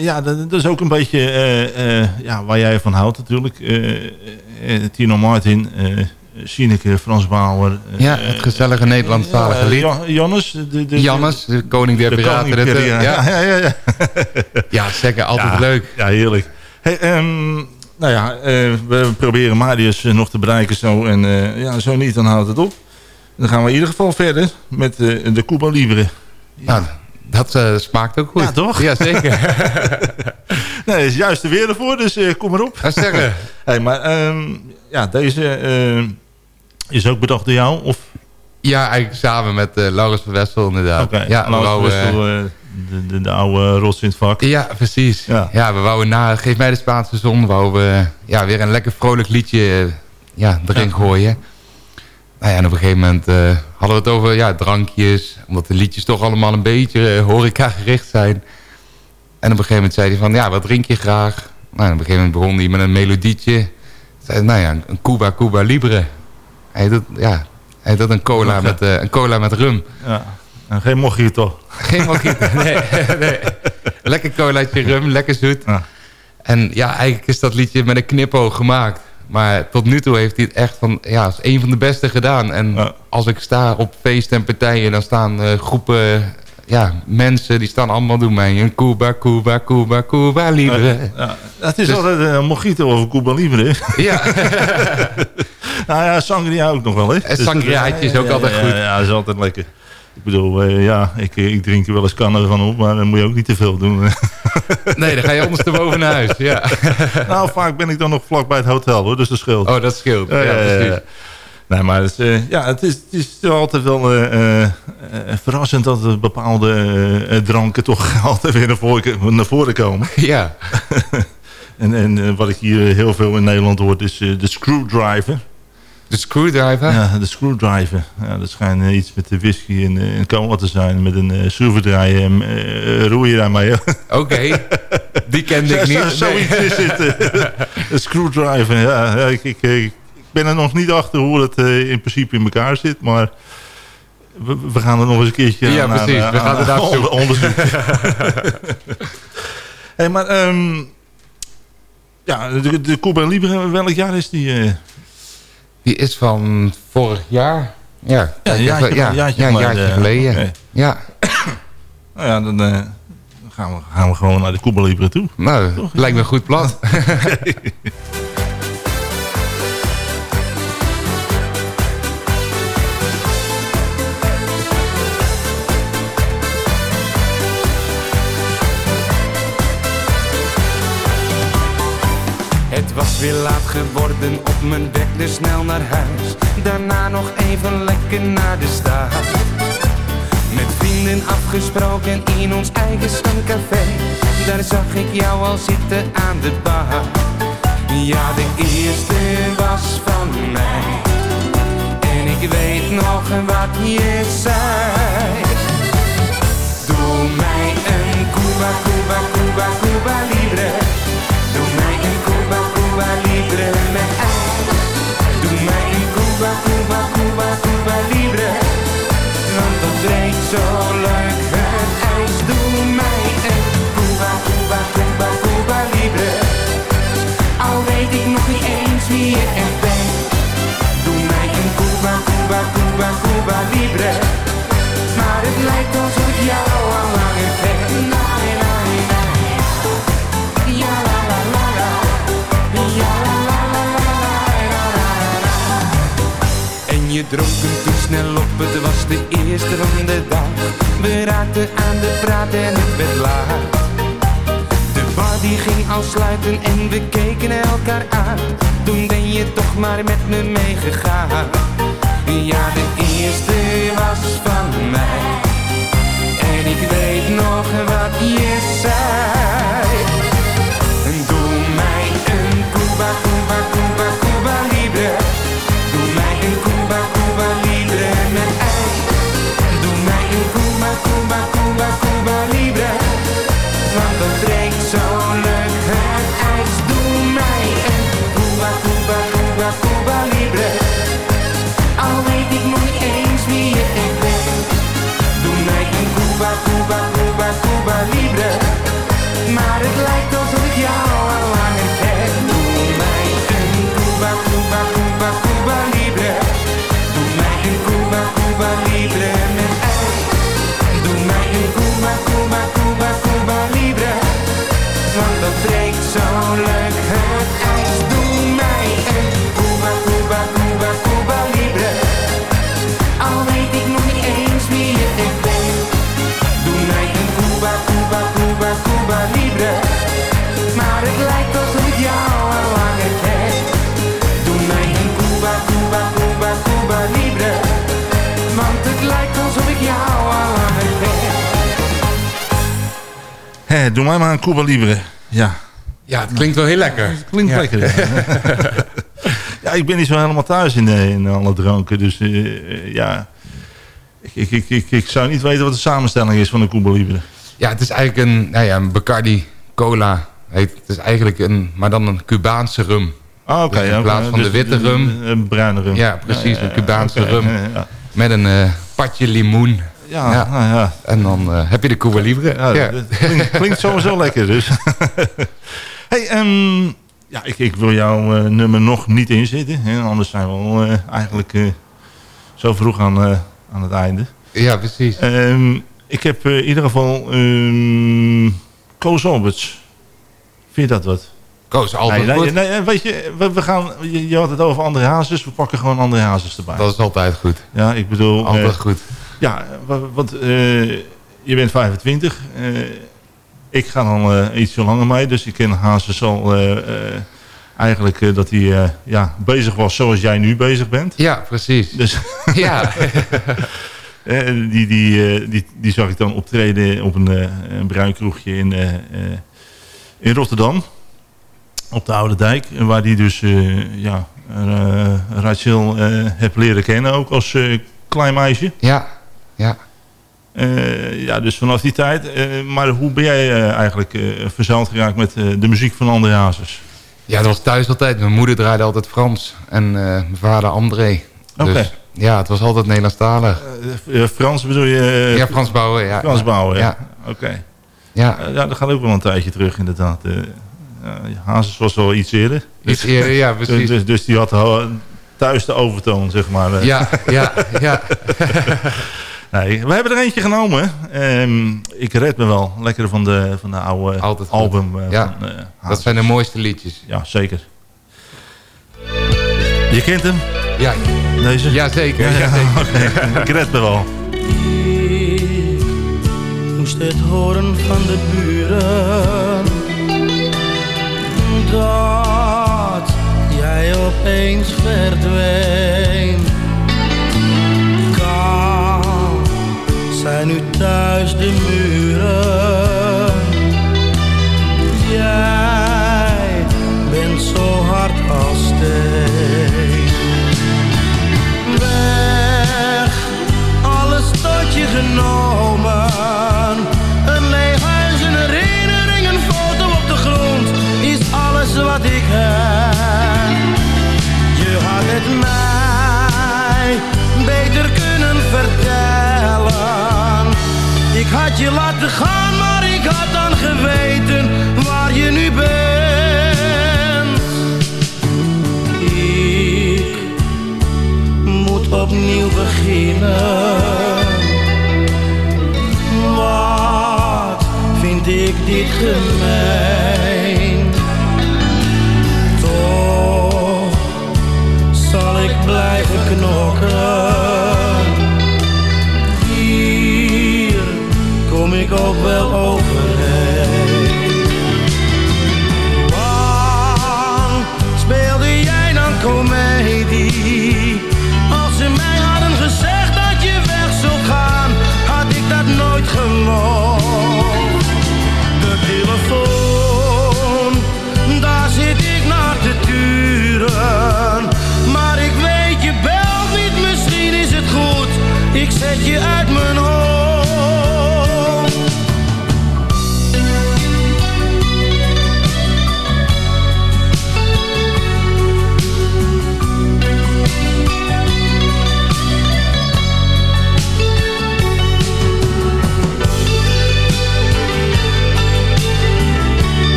ja, dat, dat is ook een beetje ja, waar jij van houdt natuurlijk. Tino Martin, Sineke, Frans Bauer. eh, Ja, het gezellige Nederlandstalige ja, lied. Ja, Jannes. De, de, Jannes, de koning der de piraten. koning dit, der- eh, ja, ja, ja, ja. Ja, zeker. Altijd Ja, leuk. Ja, heerlijk. Hey, ehm, nou ja, eh, we proberen Marius eh, nog te bereiken zo. En eh, ja, zo niet, dan houdt het op. Dan gaan we in ieder geval verder met eh, de Cuba Libre. Nou, dat eh, smaakt ook goed. Ja, toch? Ja, zeker. Nee, er is juist de weer ervoor, dus eh, kom maar op. Ga zeggen. Hey, maar ehm, ja, deze eh, is ook bedacht door jou? Of? Ja, eigenlijk samen met eh, Laurens van Wessel inderdaad. Oké, ja, Laurens wouden, Wessel, eh, eh, de, de, de oude rots in het vak. ja, precies. Ja. Ja. we wouden na Geef mij de Spaanse zon... wouden we ja, weer een lekker vrolijk liedje ja, erin Ja. gooien. Nou ja, en op een gegeven moment hadden we het over ja, drankjes. Omdat de liedjes toch allemaal een beetje horeca gericht zijn. En op een gegeven moment zei hij van... Ja, wat drink je graag? Nou, en op een gegeven moment begon hij met een melodietje. Zei, nou ja, een Cuba Cuba Libre. Hij doet, ja, hij doet een cola, met, eh, een cola met rum. Ja. En geen mojito. Geen mojito, nee, nee. Lekker colaatje rum, lekker zoet. Ja. En ja, eigenlijk is dat liedje met een knipoog gemaakt. Maar tot nu toe heeft hij het echt van, ja, als een van de beste gedaan. En Ja. als ik sta op feesten en partijen, dan staan eh, groepen ja, mensen, die staan allemaal doen mij. Een Cuba, Cuba, Cuba, Cuba, libre. Ja, het is Dus- altijd een mojito of een Cuba Libre. Ja, nou ja, sangria ook nog wel, hè? En sangriaatje is ook altijd goed. Ja, dat is altijd lekker. Ik bedoel, eh, ja, ik, ik drink er wel eens kannen van op, maar dan moet je ook niet te veel doen. nee, dan ga je ondersteboven naar huis. Ja. nou, vaak ben ik dan nog vlak bij het hotel, hoor, dus dat scheelt. Oh, dat scheelt. Ja, Ja, ja. Nee, maar het is, eh, ja, het is, het is altijd wel eh, eh, verrassend dat er bepaalde dranken toch altijd weer naar voren, naar voren komen. Ja, En, en wat ik hier heel veel in Nederland hoor, is de screwdriver. de screwdriver. Ja, de screwdriver. Ja, dat schijnt iets met de whisky en, en cola te zijn. Met een uh, schroevendraaier en roei je daarmee. Oké, die kende ik Zo- niet. Zoiets Nee. is het. Een screwdriver, ja. ja ik, ik, ik ben er nog niet achter hoe het eh, in principe in elkaar zit. Maar we, we gaan er nog eens een keertje Ja, aan- precies. aan- We gaan aan- het daar onder- zoeken. onderzoeken. hey, maar ehm, ja, de, de Cuba Libre, welk jaar is die? eh? Die is van vorig jaar. Ja, Ja, een jaartje- even, ja, een jaartje ja, een geleden. Ja, Nou ja, dan eh, gaan, we, gaan we gewoon naar de Cuba Libre toe. nou, Toch? lijkt me een goed plan. weer laat geworden op mijn weg, dus snel naar huis. Daarna nog even lekker naar de stad. Met vrienden afgesproken in ons eigen stamcafé. Daar zag ik jou al zitten aan de bar. Ja, de eerste was van mij. En ik weet nog wat je zei. Doe mij een Cuba, Cuba, Cuba, Cuba Libre. Doe mij een Cuba, Cuba Cuba, Cuba, Libre. Want dat breekt zo leuk ijs. Doe mij een Cuba, Cuba, Cuba, Cuba Libre. Al weet ik nog niet eens wie je echt. Doe mij een Cuba, Cuba, Cuba, Cuba Libre. Maar het lijkt alsof ik jou al langer ken. Je dronk hem toen snel op, het was de eerste van de dag. We raakten aan de praat en het werd laat. De bar die ging al sluiten en we keken elkaar aan. Toen ben je toch maar met me meegegaan. Ja, de eerste was van mij. En ik weet nog wat je zei. Doe mij een Cuba, Cuba, Cuba Cuba, Libre. Maar het lijkt alsof ik jou al langer ken. Doe mij een Cuba, Cuba, Cuba, Cuba Libre. Want het lijkt alsof ik jou al langer ken. Hé, doe mij maar een Cuba Libre. Ja, Ja, het klinkt wel heel lekker. klinkt Ja. lekker. Ja. ja, ik ben niet zo helemaal thuis in, eh, in alle dranken. Dus eh, eh, ja, ik, ik, ik, ik, ik zou niet weten wat de samenstelling is van een Cuba Libre. Ja, het is eigenlijk een, nou ja, een Bacardi Cola. Heet, het is eigenlijk een, maar dan een Cubaanse rum. Ah, oké. Dus in plaats van de witte rum. Een, bruine rum. Ja, precies, een Cubaanse rum. Met een eh, patje limoen. Ja, Ja. nou ja. En dan eh, heb je de Cuba Libre. Ja, Ja. Klinkt, klinkt sowieso lekker dus. hey, ehm, ja, ik, ik wil jouw eh, nummer nog niet inzetten. Hè? Anders zijn we al eigenlijk zo vroeg aan, aan het einde. ja, precies. Ehm, ik heb eh, in ieder geval um, Koos Alberts. Vind je dat wat? Koos, altijd nee, nee, nee, weet je, we, we gaan, je, je had het over André Hazes. We pakken gewoon André Hazes erbij. Dat is altijd goed. Ja, ik bedoel... Altijd eh, goed. ja, wa- want eh, je bent 25. eh, ik ga dan eh, iets zo langer mee. Dus ik ken Hazes al eh, eh, eigenlijk eh, dat hij eh, ja, bezig was zoals jij nu bezig bent. Ja, precies. Dus Ja. die, die, eh, die, die zag ik dan optreden op een, eh een bruin kroegje in, eh, in Rotterdam. Op de Oude Dijk. En Waar die dus ja, Rachel heb leren kennen ook als klein meisje. ja, ja. Ja, dus vanaf die tijd. Maar hoe ben jij eigenlijk verzeild geraakt met de muziek van André Hazes? Ja, dat was thuis altijd. Mijn moeder draaide altijd Frans. En mijn vader André. Oké. Dus Ja, het was altijd Nederlandstalig. Eh, eh, Frans bedoel je? ja, Frans bouwen, ja. Frans bouwen, ja. Oké. Ja. Eh, ja, dat gaat ook wel een tijdje terug inderdaad. Eh Hazes was wel iets eerder. Iets eerder, ja, Dus, precies. dus, dus die had thuis de overtoon, zeg maar. eh. Ja, ja, ja. nee, we hebben er eentje genomen. Ehm, ik red me wel. Lekker van de, van de oude Altijd goed. album. eh, Ja, van, eh, Dat zijn de mooiste liedjes. Ja, zeker. Je kent hem? Ja, Deze? ja zeker. Ja, Ja, oké. Ik red me wel. Ik moest het horen van de buren Dat jij opeens verdween Kaal zijn nu thuis de muren Jij bent zo hard als steen je genomen.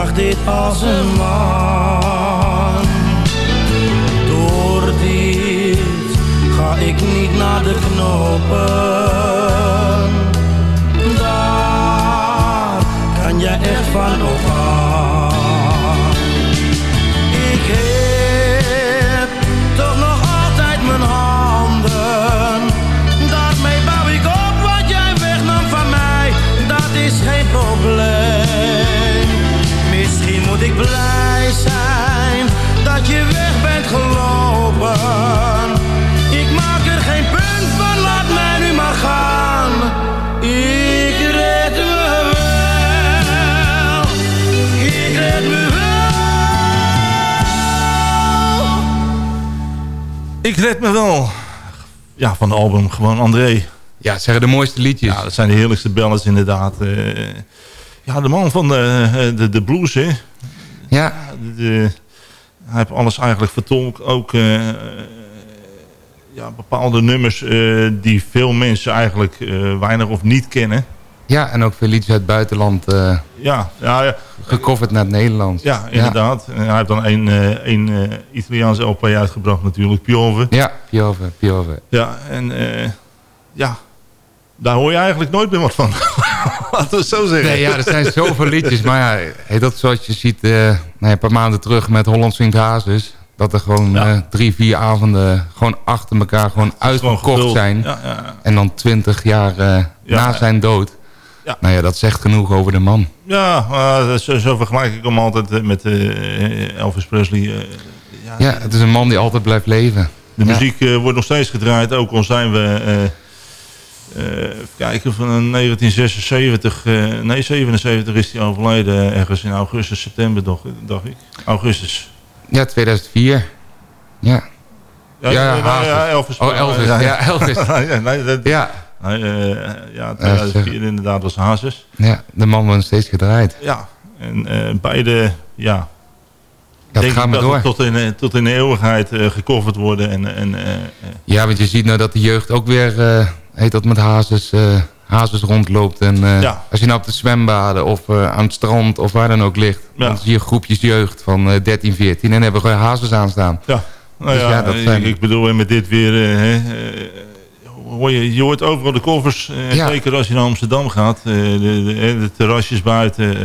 Draag dit als een man. Door dit ga ik niet naar de knopen. Daar kan jij echt van op blij zijn dat je weg bent gelopen. Ik maak er geen punt van, laat mij nu maar gaan. Ik red me wel. Ik red me wel. Ik red me wel. Ja, van de album gewoon André. Ja, het zeggen de mooiste liedjes. Ja, dat zijn de heerlijkste ballads inderdaad. Eh, ja, de man van de, de, de blues, hè. Ja, De- de- hij heeft alles eigenlijk vertolkt. Ook eh, ja, bepaalde nummers eh, die veel mensen eigenlijk eh, weinig of niet kennen. ja, en ook veel liedjes uit het buitenland eh Ja, ja, ja, gecoverd naar het Nederlands. ja inderdaad. En hij heeft dan eh één eh, Italiaanse LP uitgebracht natuurlijk, Piove. Ja, Piove, Piove. Ja, en eh, ja, daar hoor je eigenlijk nooit meer wat van. Laten we het zo zeggen. Nee, ja, er zijn zoveel liedjes. Maar ja, hey, dat is zoals je ziet eh, nou ja, een paar maanden terug met Holland Swingt Hazes. Dat er gewoon Ja. eh, drie, vier avonden gewoon achter elkaar gewoon uitverkocht zijn. En dan twintig jaar eh, na zijn dood. Ja. Nou ja, dat zegt genoeg over de man. Ja, zo, zo vergelijk ik hem altijd met Elvis Presley. ja, Ja, het is een man die altijd blijft leven. De Ja. muziek wordt nog steeds gedraaid, ook al zijn we... eh, eh, even kijken, van 1976... eh, nee, 77 is hij overleden. Ergens in augustus, september, dacht, dacht ik. Augustus. Ja, 2004. Ja. Ja, Ja, ja, ja, Elvis. Oh, Elvis. Ja, Elvis. ja, nee, dat, Ja. nee, eh, ja, 2004 inderdaad was Hazes. Ja, de man wordt steeds gedraaid. Ja, en eh, beide, ja... Dat denk maar dat door. tot in, eh, tot in de eeuwigheid eh gecoverd worden. En, en, eh, eh, Ja, want je ziet nou dat de jeugd ook weer, eh, heet dat met hazes, eh, hazes rondloopt. En eh, Ja. als je nou op de zwembaden of eh, aan het strand of waar dan ook ligt. Ja. Dan zie je groepjes jeugd van eh 13, 14 en hebben gewoon hazes aanstaan. ja, nou Dus ja, dat zijn- ik bedoel, met dit weer... hè, hoor je, je hoort overal de Ja. zeker als je naar Amsterdam gaat. de, de, de terrasjes buiten,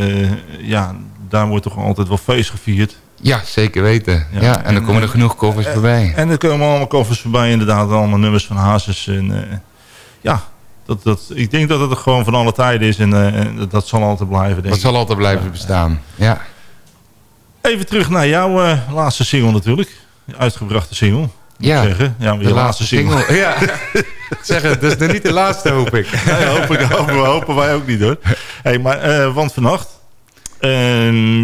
ja, daar wordt toch altijd wel feest gevierd. Ja, zeker weten. Ja, Ja, en dan en, komen er genoeg koffers voorbij. En er komen allemaal covers voorbij, inderdaad, allemaal nummers van Hazes. En, ja, dat, dat, ik denk dat het gewoon van alle tijden is en eh, en dat, dat zal altijd blijven, denk Dat zal altijd blijven bestaan. Ja. Even terug naar jouw eh, laatste single natuurlijk. Uitgebrachte single. Ja, zeggen. Ja, je de laatste single. Ja, Ik zeg het, dat is niet de laatste hoop ik. Nee, hopen, hopen, hopen wij ook niet hoor. Hey, maar, eh, want vannacht.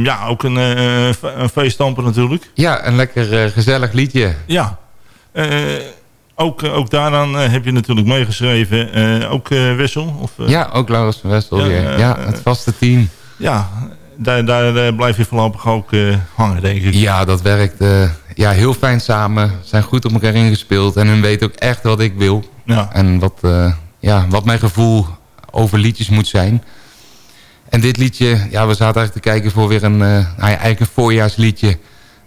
ja, ook een, fe- een feeststamper natuurlijk. Ja, een lekker gezellig liedje. Ja. Eh, ook, ook daaraan eh, heb je natuurlijk meegeschreven. Eh, ook Wessel? Of, Ja, ook Laurens van Westel Ja, weer. Ja, het vaste team. Ja, daar, daar blijf je voorlopig ook hangen, denk ik. Ja, dat werkt ja, heel fijn samen. Zijn goed op elkaar ingespeeld. En hun weet ook echt wat ik wil. Ja. En wat, ja, wat mijn gevoel over liedjes moet zijn. En dit liedje, ja, we zaten eigenlijk te kijken voor weer een, nou eigenlijk een voorjaarsliedje.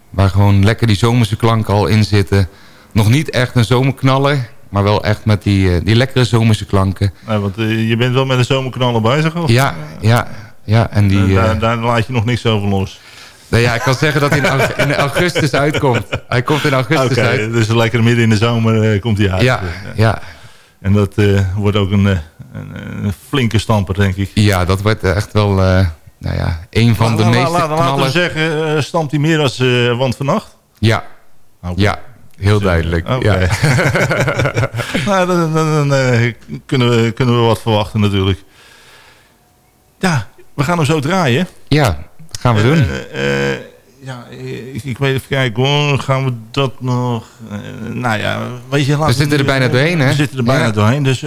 Waar gewoon lekker die zomerse klanken al in zitten. Nog niet echt een zomerknaller. Maar wel echt met die, eh, die lekkere zomerse klanken. Nou, want eh, je bent wel met de zomerknallen bezig, of? Ja, ja, ja. En die, Eh, daar, daar laat je nog niks over los. nou ja, ik kan zeggen dat hij in, aug- in augustus uitkomt. Hij komt in augustus Oké, uit. dus lekker midden in de zomer komt hij uit. Ja, ja. En dat wordt ook een, een, een flinke stamper, denk ik. Ja, dat wordt echt wel uh, nou ja, een van de La- la- meeste la- Laten we zeggen, stamt hij meer als uh, Want Vannacht? Ja, okay. ja heel duidelijk. Okay. Ja. nou, dan, dan, dan uh, kunnen, we, kunnen we wat verwachten natuurlijk. Ja, we gaan hem zo draaien. Ja, dat gaan we uh, doen. ja, ik, ik weet even kijken hoor. Gaan we dat nog... nou ja, weet je... We zitten er bijna doorheen, hè? We zitten er bijna ja. doorheen, dus...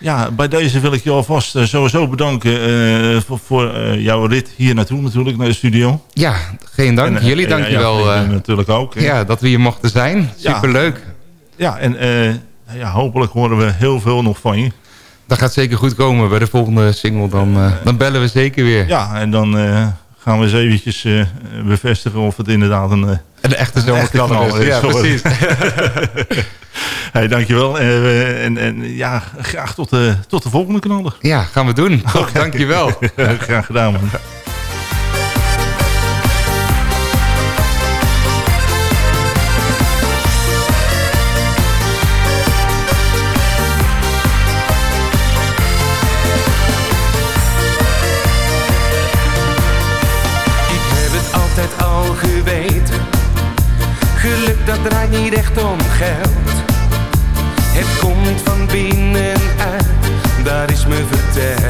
Ja, bij deze wil ik je alvast uh, sowieso bedanken uh, voor, voor uh, jouw rit hier naartoe natuurlijk, naar de studio. Ja, geen dank. En, Jullie dank je wel. Ja, natuurlijk ook. Hè? Ja, dat we hier mochten zijn. Superleuk. Ja, ja en ja, hopelijk horen we heel veel nog van je. Dat gaat zeker goed komen bij de volgende single. Dan, dan bellen we zeker weer. Ja, en dan gaan we eens eventjes bevestigen of het inderdaad een... een echte zomerknaller is. Ja, precies. Hey, dankjewel. Uh, en, en ja, graag tot de, tot de volgende knaller. Ja, gaan we doen. Okay. Dankjewel. graag gedaan, man. Niet echt om geld. Het komt van binnenuit, daar is me verteld.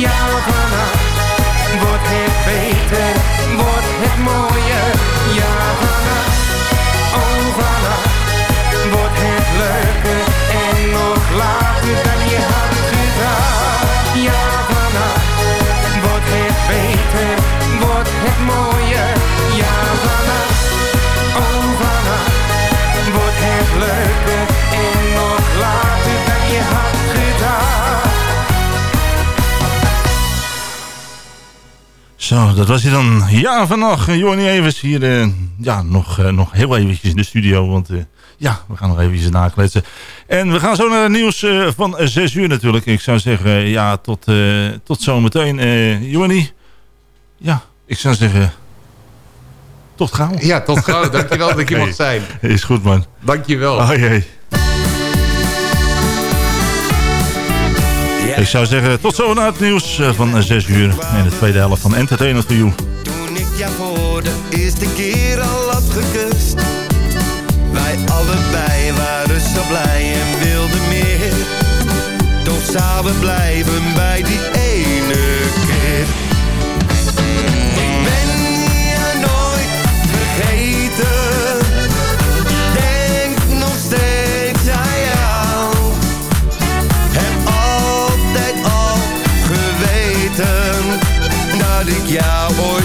jou vanaf. Wordt het beter, wordt het mooier. Zo, dat was hij dan. Ja, vannacht. Uh, Jornie Evers hier. Uh, ja, nog, uh, nog heel eventjes in de studio. Want uh, ja, we gaan nog eventjes nakletsen. En we gaan zo naar het nieuws van 6 uur natuurlijk. Ik zou zeggen, ja, tot, tot zometeen. Jornie, ja, ik zou zeggen... Tot gauw. Ja, tot gauw. Dankjewel dat je hey, mocht zijn. Is goed, man. Dankjewel. Oh, jee. Ik zou zeggen, tot zo naar het nieuws van 6 uur. En de tweede helft van Entertainment for You. Toen ik jou voor de eerste keer al had gekust. Wij allebei waren zo blij en wilden meer. Toch zouden blijven bij die